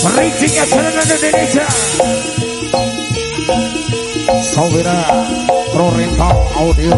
Riziknya Jalanan Indonesia. Sawira Rorental Audio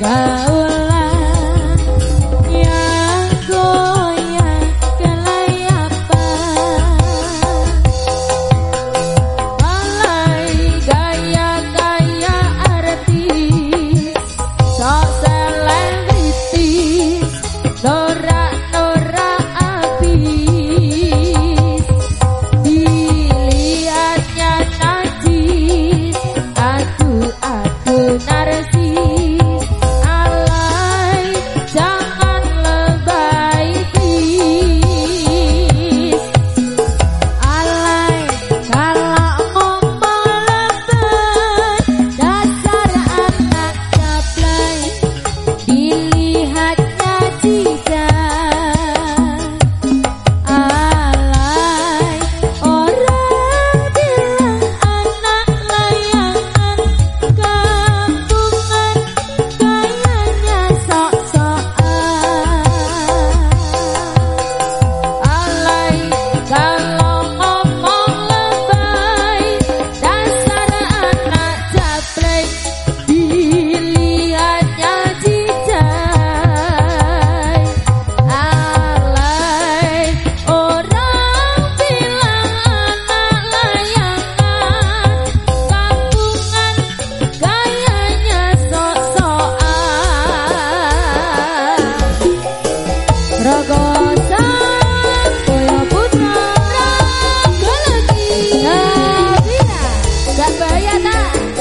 llegar.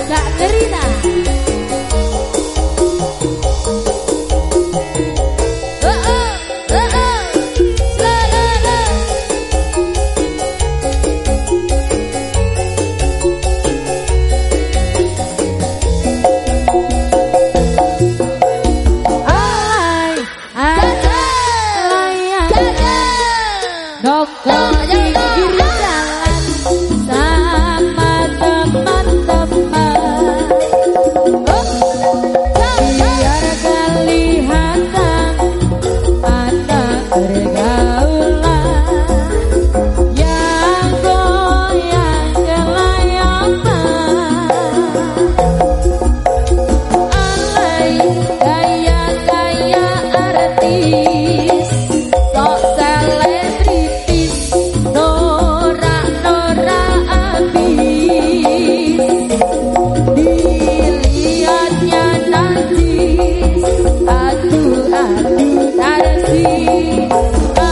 tak derita Padre. that I see.